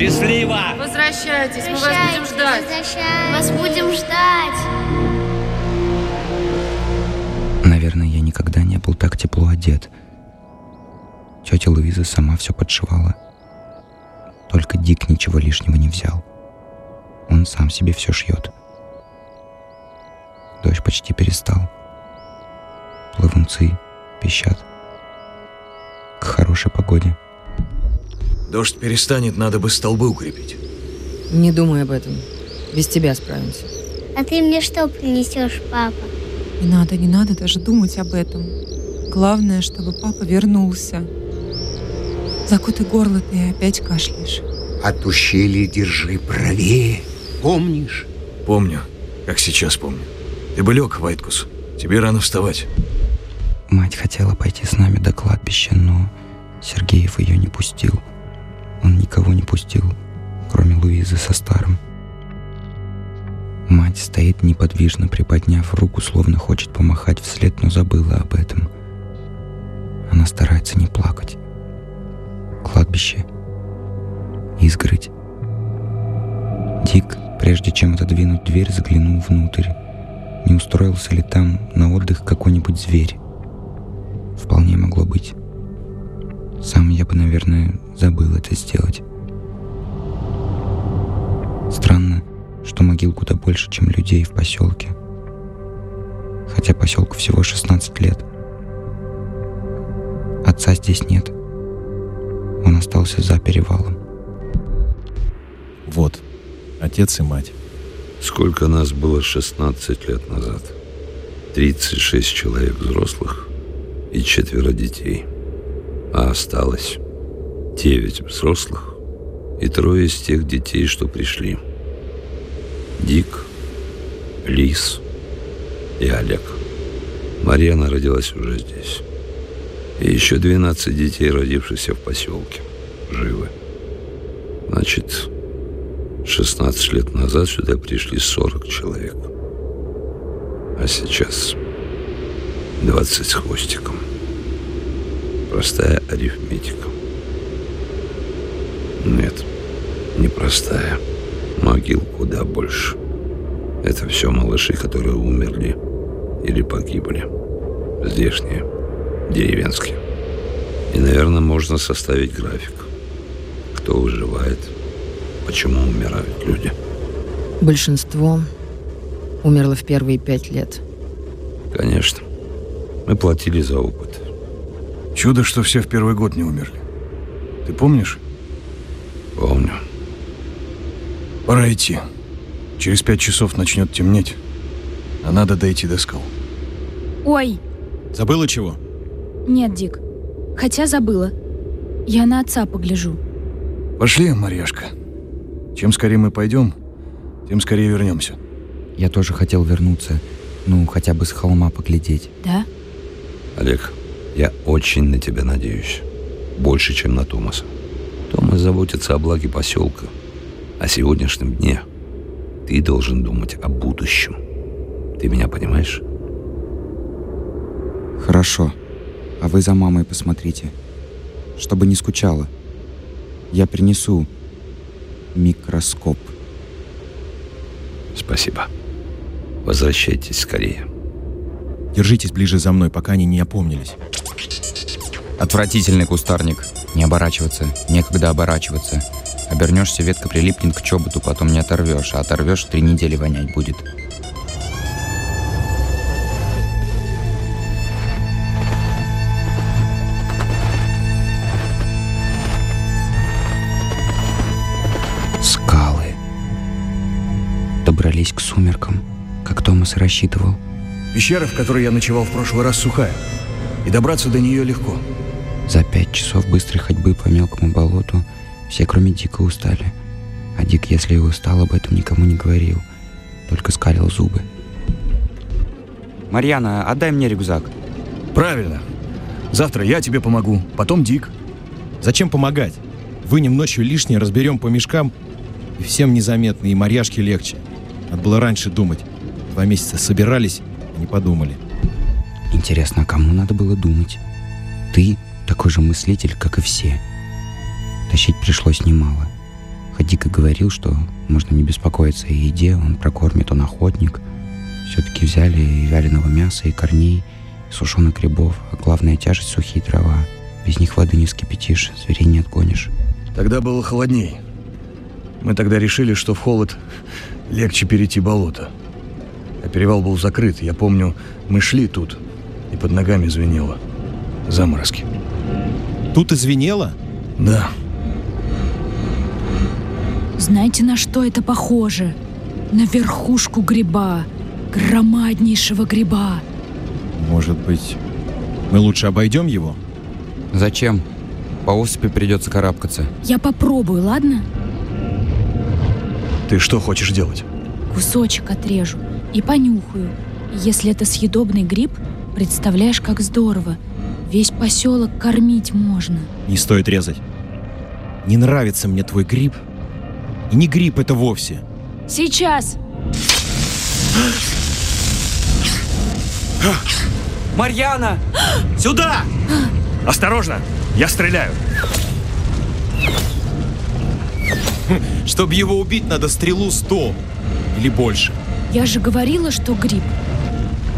Счастливо! Возвращайтесь, мы вас будем ждать. Вас будем ждать. Наверное, я никогда не был так тепло одет. Тетя Луиза сама все подшивала. Только Дик ничего лишнего не взял. Он сам себе все шьет. Дождь почти перестал. Плавунцы пищат. К хорошей погоде. Дождь перестанет, надо бы столбы укрепить. Не думай об этом. Без тебя справимся. А ты мне что принесешь, папа? Не надо, не надо даже думать об этом. Главное, чтобы папа вернулся. Закутай горло, ты опять кашляешь. От ущелья держи правее. Помнишь? Помню, как сейчас помню. Ты бы лег, Вайткус. Тебе рано вставать. Мать хотела пойти с нами до кладбища, но Сергеев ее не пустил. Он никого не пустил, кроме Луизы со старым. Мать стоит неподвижно, приподняв руку, словно хочет помахать вслед, но забыла об этом. Она старается не плакать. Кладбище. Изгородь. Дик, прежде чем отодвинуть дверь, заглянул внутрь. Не устроился ли там на отдых какой-нибудь зверь? Вполне могло быть. Сам я бы, наверное, забыл это сделать. Странно, что могил куда больше, чем людей в поселке. Хотя поселку всего 16 лет. Отца здесь нет. Он остался за перевалом. Вот, отец и мать. Сколько нас было 16 лет назад? 36 человек взрослых и четверо детей. А осталось 9 взрослых и трое из тех детей, что пришли. Дик, Лис и Олег. Марьяна родилась уже здесь. И еще 12 детей, родившихся в поселке, живы. Значит, 16 лет назад сюда пришли 40 человек. А сейчас 20 с хвостиком. Простая арифметика. Нет, не простая. Могил куда больше. Это все малыши, которые умерли или погибли. Здешние, деревенские. И, наверное, можно составить график. Кто выживает, почему умирают люди. Большинство умерло в первые пять лет. Конечно. Мы платили за опыт. Чудо, что все в первый год не умерли. Ты помнишь? Помню. Пора идти. Через пять часов начнет темнеть, а надо дойти до скал. Ой, Забыла чего? нет, Дик. Хотя забыла. Я на отца погляжу. Пошли, Марьяшка. Чем скорее мы пойдем, тем скорее вернемся. Я тоже хотел вернуться, ну, хотя бы с холма поглядеть. Да? Олег, я очень на тебя надеюсь. Больше, чем на Томаса. Томас заботится о благе поселка, о сегодняшнем дне. Ты должен думать о будущем. Ты меня понимаешь? Хорошо. А вы за мамой посмотрите. Чтобы не скучала. Я принесу микроскоп. Спасибо. Возвращайтесь скорее. Держитесь ближе за мной, пока они не опомнились. Отвратительный кустарник. Не оборачиваться. Некогда оборачиваться. Обернешься, ветка прилипнет к чоботу, потом не оторвешь, а оторвешь, три недели вонять будет. Скалы. Добрались к сумеркам, как Томас и рассчитывал. Пещера, в которой я ночевал в прошлый раз, сухая. И добраться до нее легко. За пять часов быстрой ходьбы по мелкому болоту все, кроме Дика, устали. А Дик, если и устал, об этом никому не говорил, только скалил зубы. «Марьяна, отдай мне рюкзак». Правильно. Завтра я тебе помогу, потом Дик. Зачем помогать? Вынем ночью лишнее, разберем по мешкам, и всем незаметно, и Марьяшке легче. Надо было раньше думать. Два месяца собирались, не подумали. Интересно, а кому надо было думать? Ты такой же мыслитель, как и все. Тащить пришлось немало. Хоть Дик и говорил, что можно не беспокоиться о еде, он прокормит, он охотник. Все-таки взяли и вяленого мяса, и корней, и сушеных грибов, а главная тяжесть — сухие дрова. Без них воды не вскипятишь, зверей не отгонишь. Тогда было холодней. Мы тогда решили, что в холод легче перейти болото. А перевал был закрыт. Я помню, мы шли тут, и под ногами звенело. Заморозки. Тут извинело? Да. Знаете, на что это похоже? На верхушку гриба. Громаднейшего гриба. Может быть, мы лучше обойдем его? Зачем? По осыпи придется карабкаться. Я попробую, ладно? Ты что хочешь делать? Кусочек отрежу и понюхаю. Если это съедобный гриб, представляешь, как здорово. Весь поселок кормить можно. Не стоит резать. Не нравится мне твой гриб. И не гриб это вовсе. Сейчас! Марьяна! Сюда! Осторожно! Я стреляю! Чтобы его убить, надо стрелу 100 или больше. Я же говорила, что гриб.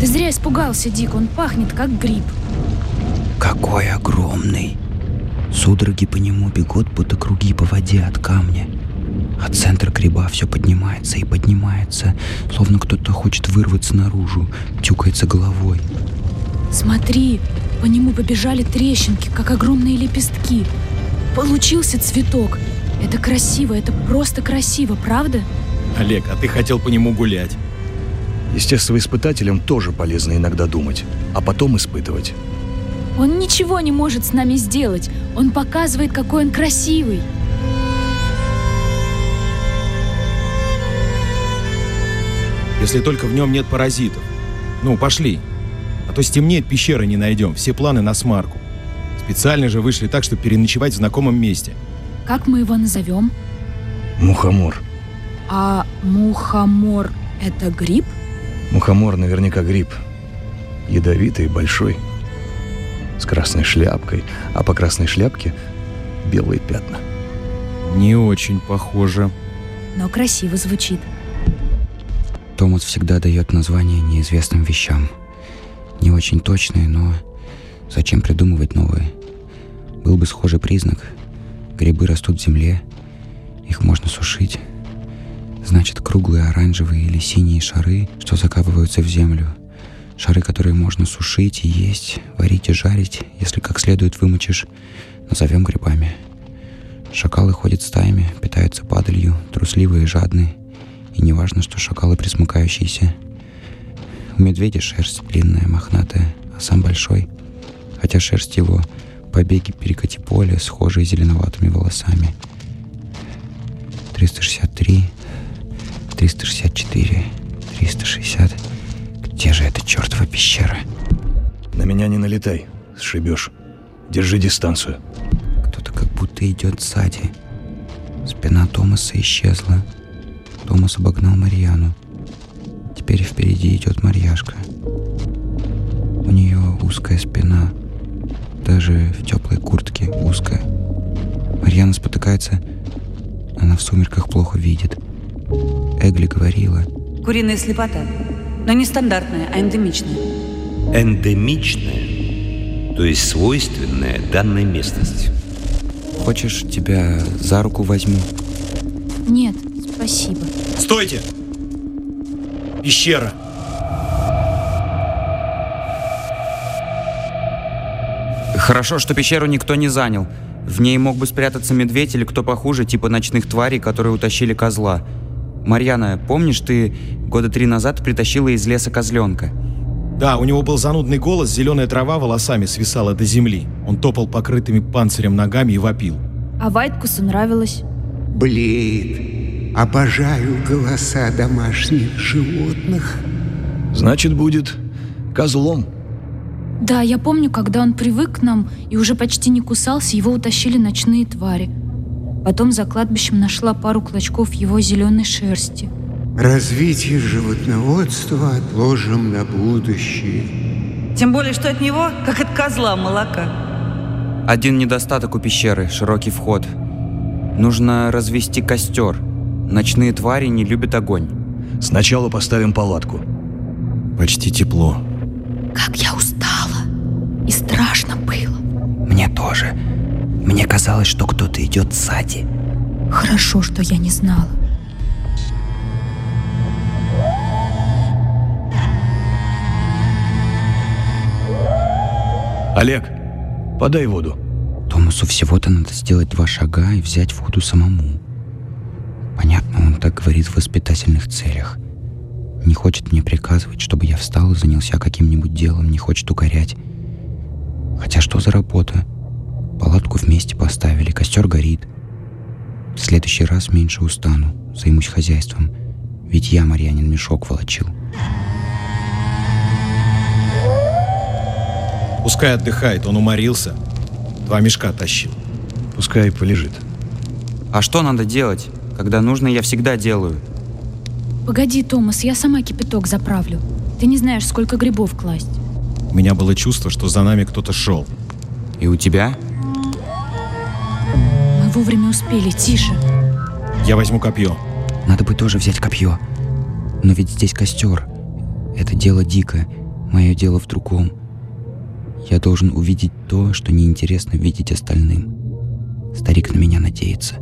Ты зря испугался, Дик, он пахнет как гриб. Какой огромный! Судороги по нему бегут, будто круги по воде от камня. А центр гриба все поднимается и поднимается, словно кто-то хочет вырваться наружу, тюкается головой. Смотри, по нему побежали трещинки, как огромные лепестки. Получился цветок. Это красиво, это просто красиво, правда? Олег, а ты хотел по нему гулять. Естествоиспытателям тоже полезно иногда думать, а потом испытывать. Он ничего не может с нами сделать. Он показывает, какой он красивый. Если только в нем нет паразитов. Ну, пошли. А то стемнеет, пещеры не найдем. Все планы на смарку. Специально же вышли так, чтобы переночевать в знакомом месте. Как мы его назовем? Мухомор. А мухомор — это гриб? Мухомор наверняка гриб. Ядовитый, большой. С красной шляпкой. А по красной шляпке белые пятна. Не очень похоже. Но красиво звучит. Томас всегда дает названия неизвестным вещам. Не очень точные, но зачем придумывать новые? Был бы схожий признак. Грибы растут в земле, их можно сушить. Значит, круглые оранжевые или синие шары, что закапываются в землю. Шары, которые можно сушить и есть, варить и жарить, если как следует вымочишь, назовем грибами. Шакалы ходят стаями, питаются падалью, трусливые и жадные. И не важно, что шакалы присмыкающиеся. У медведя шерсть длинная, мохнатая, а сам большой. Хотя шерсть его побеги перекати поля, схожие зеленоватыми волосами. 363, 364, 360. Где же эта чертова пещера? На меня не налетай, сшибешь. Держи дистанцию. Кто-то как будто идет сзади. Спина Томаса исчезла. Томас обогнал Марьяну. Теперь впереди идет Марьяшка. У нее узкая спина. Даже в теплой куртке узкая. Марьяна спотыкается. Она в сумерках плохо видит. Эгли говорила. Куриная слепота. Но не стандартная, а эндемичная. Эндемичная, то есть свойственная данной местности. Хочешь, тебя за руку возьму? Нет, спасибо. Стойте! Пещера! Хорошо, что пещеру никто не занял. В ней мог бы спрятаться медведь или кто похуже, типа ночных тварей, которые утащили козла. Марьяна, помнишь, ты года три назад притащила из леса козленка? Да, у него был занудный голос, зеленая трава волосами свисала до земли. Он топал покрытыми панцирем ногами и вопил. А Вайткусу нравилось. Блин, обожаю голоса домашних животных. Значит, будет козлом. Да, я помню, когда он привык к нам и уже почти не кусался, его утащили ночные твари. Потом за кладбищем нашла пару клочков его зеленой шерсти. Развитие животноводства отложим на будущее. Тем более, что от него, как от козла, молока. Один недостаток у пещеры – широкий вход. Нужно развести костер. Ночные твари не любят огонь. Сначала поставим палатку. Почти тепло. Как я устала. И страшно было. Мне тоже. Мне казалось, что кто-то идет сзади. Хорошо, что я не знала. Олег, подай воду. Томасу всего-то надо сделать два шага и взять воду самому. Понятно, он так говорит в воспитательных целях. Не хочет мне приказывать, чтобы я встал и занялся каким-нибудь делом, не хочет укорять. Хотя что за работа? Палатку вместе поставили, костер горит. В следующий раз меньше устану, займусь хозяйством. Ведь я, Марьянин, мешок волочил. Пускай отдыхает, он уморился. Два мешка тащил. Пускай полежит. А что надо делать? Когда нужно, я всегда делаю. Погоди, Томас, я сама кипяток заправлю. Ты не знаешь, сколько грибов класть. У меня было чувство, что за нами кто-то шел. И у тебя? Вовремя успели, тише. Я возьму копье. Надо бы тоже взять копье. Но ведь здесь костер. Это дело дикое. Мое дело в другом. Я должен увидеть то, что неинтересно видеть остальным. Старик на меня надеется.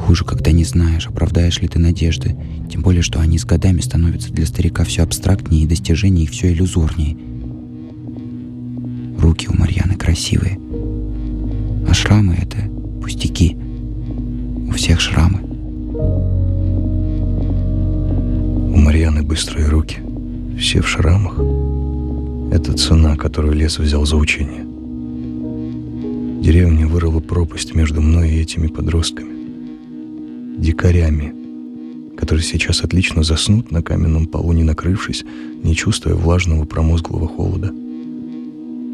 Хуже, когда не знаешь, оправдаешь ли ты надежды. Тем более, что они с годами становятся для старика все абстрактнее и достижения их все иллюзорнее. Руки у Марьяны красивые. А шрамы — это быстрые руки. Все в шрамах. Это цена, которую лес взял за учение. Деревня вырыла пропасть между мной и этими подростками. Дикарями, которые сейчас отлично заснут на каменном полу, не накрывшись, не чувствуя влажного промозглого холода.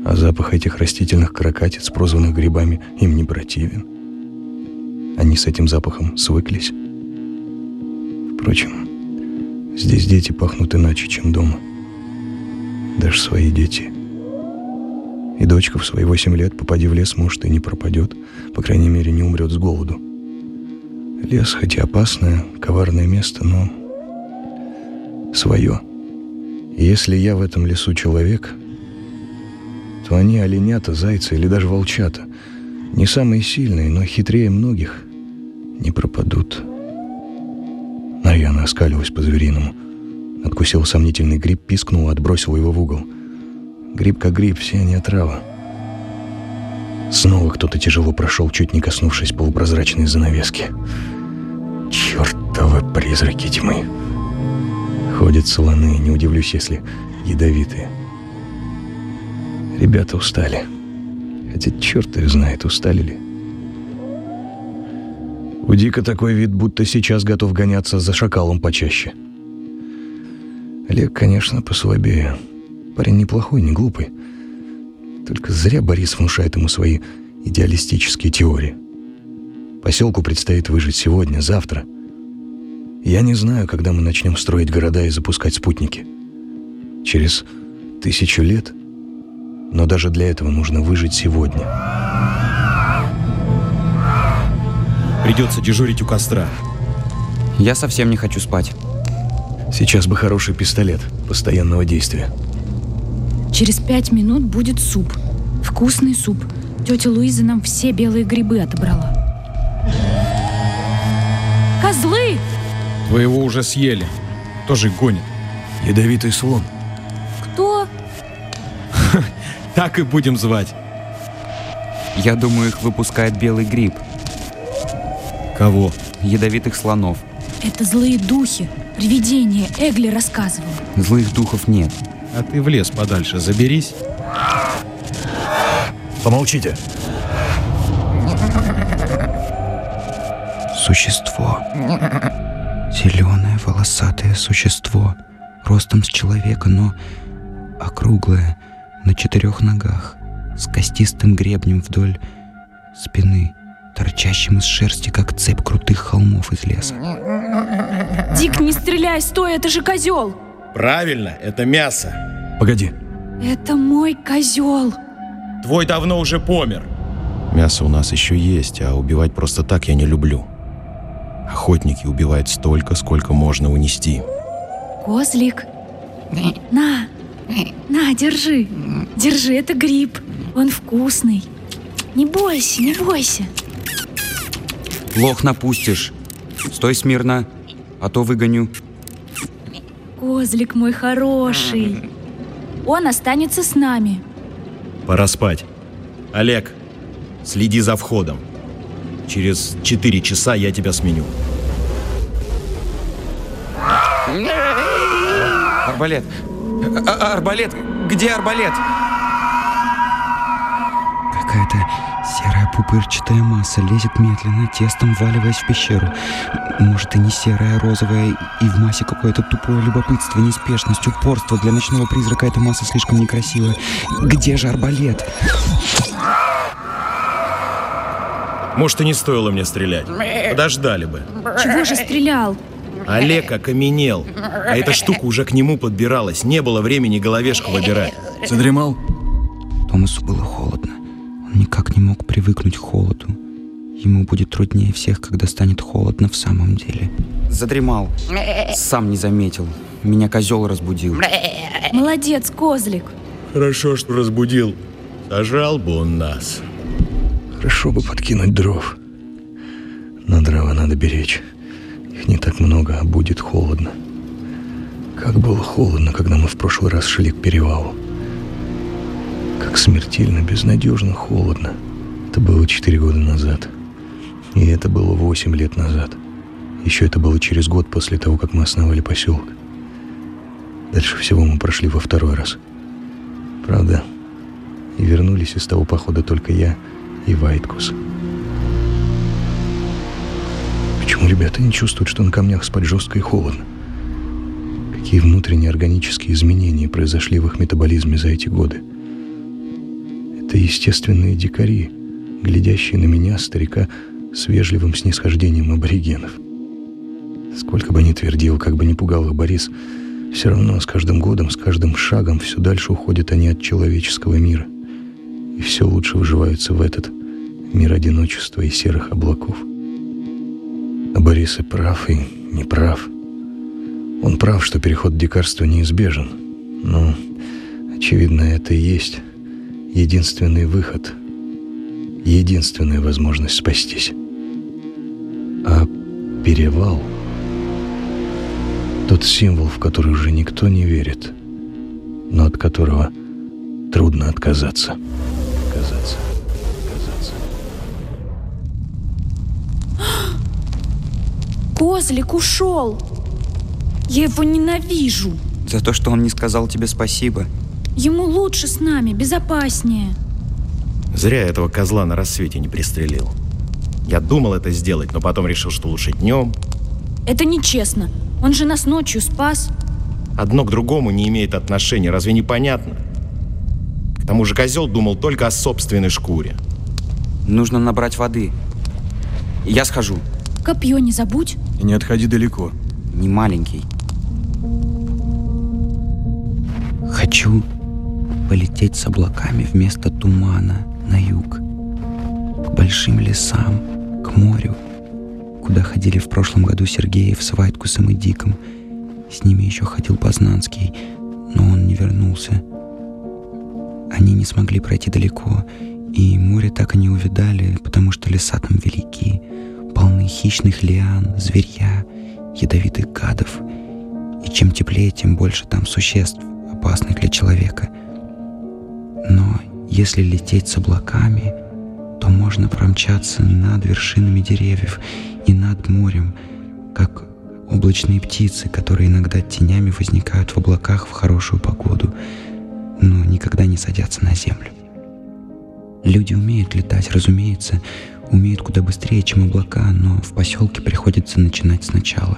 А запах этих растительных каракатиц, прозванных грибами, им не противен. Они с этим запахом свыклись. Впрочем, здесь дети пахнут иначе, чем дома. Даже свои дети. И дочка в свои восемь лет, попади в лес, может, и не пропадет. По крайней мере, не умрет с голоду. Лес, хоть и опасное, коварное место, но свое. И если я в этом лесу человек, то они оленята, зайцы или даже волчата, не самые сильные, но хитрее многих, не пропадут. Марьяна оскалилась по-звериному. Откусила сомнительный гриб, пискнула, отбросила его в угол. Гриб как гриб, все они отрава. Снова кто-то тяжело прошел, чуть не коснувшись полупрозрачной занавески. Чертовы призраки тьмы. Ходят слоны, не удивлюсь, если ядовитые. Ребята устали. Хотя черт их знает, устали ли. У Дика такой вид, будто сейчас готов гоняться за шакалом почаще. Олег, конечно, послабее. Парень неплохой, не глупый. Только зря Борис внушает ему свои идеалистические теории. Поселку предстоит выжить сегодня, завтра. Я не знаю, когда мы начнем строить города и запускать спутники. Через тысячу лет? Но даже для этого нужно выжить сегодня. Придется дежурить у костра. Я совсем не хочу спать. Сейчас бы хороший пистолет постоянного действия. Через пять минут будет суп. Вкусный суп. Тетя Луиза нам все белые грибы отобрала. Козлы! Твоего уже съели. Тоже гонит. Ядовитый слон. Кто? Так и будем звать. Я думаю, их выпускает белый гриб. Кого? Ядовитых слонов. Это злые духи. Привидения. Эгли рассказывал. Злых духов нет. А ты в лес подальше заберись. Помолчите. Существо. Зеленое волосатое существо. Ростом с человека, но округлое, на четырех ногах, с костистым гребнем вдоль спины, торчащим из шерсти, как цепь крутых холмов из леса. Дик, не стреляй, стой, это же козел! Правильно, это мясо. Погоди. Это мой козел. Твой давно уже помер. Мясо у нас еще есть, а убивать просто так я не люблю. Охотники убивают столько, сколько можно унести. Козлик. На, на, держи. Держи, это гриб. Он вкусный. Не бойся, не бойся. Лох напустишь. Стой смирно, а то выгоню. Козлик мой хороший. Он останется с нами. Пора спать. Олег, следи за входом. Через четыре часа я тебя сменю. Арбалет. А- а- арбалет. Где арбалет? Какая-то серая пупырчатая масса лезет медленно, тестом валиваясь в пещеру. Может, и не серая, а розовая, и в массе какое-то тупое любопытство, неспешность, упорство. Для ночного призрака эта масса слишком некрасивая. Где же арбалет? Может, и не стоило мне стрелять. Подождали бы. Чего же стрелял? Олег окаменел, а эта штука уже к нему подбиралась. Не было времени головешку выбирать. Задремал? Томасу было холодно. Он никак не мог привыкнуть к холоду. Ему будет труднее всех, когда станет холодно в самом деле. Задремал. Сам не заметил. Меня козел разбудил. Молодец, козлик. Хорошо, что разбудил. Сожрал бы он нас. Хорошо бы подкинуть дров. Но дрова надо беречь. Их не так много, а будет холодно. Как было холодно, когда мы в прошлый раз шли к перевалу. Как смертельно, безнадежно холодно. Это было четыре года назад. И это было восемь лет назад. Еще это было через год после того, как мы основали поселок. Дальше всего мы прошли во второй раз. Правда, и вернулись из того похода только я и Вайткус. Почему ребята не чувствуют, что на камнях спать жестко и холодно? Какие внутренние органические изменения произошли в их метаболизме за эти годы? Это естественные дикари, глядящие на меня, старика, с вежливым снисхождением аборигенов. Сколько бы ни твердил, как бы ни пугал их Борис, все равно с каждым годом, с каждым шагом все дальше уходят они от человеческого мира. И все лучше выживаются в этот мир одиночества и серых облаков. А Борис и прав, и не прав. Он прав, что переход дикарства неизбежен. Но, очевидно, это и есть единственный выход, единственная возможность спастись. А перевал — тот символ, в который уже никто не верит, но от которого трудно отказаться. Отказаться. Отказаться. Козлик ушел. Я его ненавижу. За то, что он не сказал тебе спасибо. Ему лучше с нами, безопаснее. Зря я этого козла на рассвете не пристрелил. Я думал это сделать, но потом решил, что лучше днем. Это нечестно. Он же нас ночью спас. Одно к другому не имеет отношения, разве не понятно? К тому же козел думал только о собственной шкуре. Нужно набрать воды. Я схожу. Копье не забудь. И не отходи далеко. Не маленький. Хочу полететь с облаками вместо тумана на юг, к большим лесам, к морю, куда ходили в прошлом году Сергеев с Вайткусом и Диком. С ними еще ходил Познанский, но он не вернулся. Они не смогли пройти далеко, и море так и не увидали, потому что леса там велики, полны хищных лиан, зверья, ядовитых гадов. И чем теплее, тем больше там существ, опасных для человека. Но если лететь с облаками, то можно промчаться над вершинами деревьев и над морем, как облачные птицы, которые иногда тенями возникают в облаках в хорошую погоду, но никогда не садятся на землю. Люди умеют летать, разумеется, умеют куда быстрее, чем облака, но в поселке приходится начинать сначала.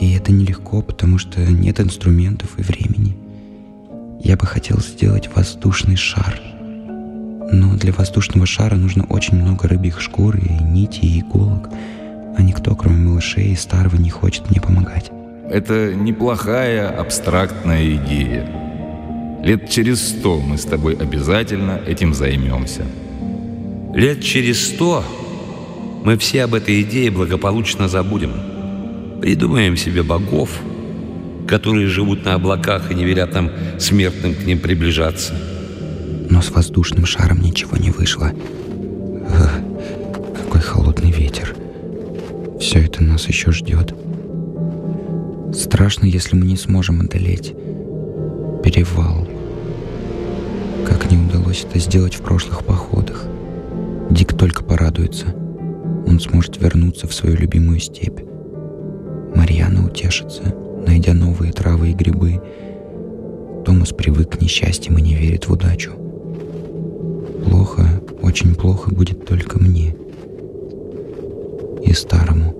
И это нелегко, потому что нет инструментов и времени. Я бы хотел сделать воздушный шар. Но для воздушного шара нужно очень много рыбьих шкур и нитей и иголок, а никто, кроме малышей и старого, не хочет мне помогать. Это неплохая абстрактная идея. Лет через сто мы с тобой обязательно этим займемся. Лет через сто мы все об этой идее благополучно забудем. Придумаем себе богов, которые живут на облаках и не велят нам смертным к ним приближаться. Но с воздушным шаром ничего не вышло. Эх, какой холодный ветер. Все это нас еще ждет. Страшно, если мы не сможем одолеть перевал. Как не удалось это сделать в прошлых походах. Дик только порадуется. Он сможет вернуться в свою любимую степь. Марьяна утешится, найдя новые травы и грибы. Томас привык к несчастьям и не верит в удачу. Плохо, очень плохо будет только мне и старому.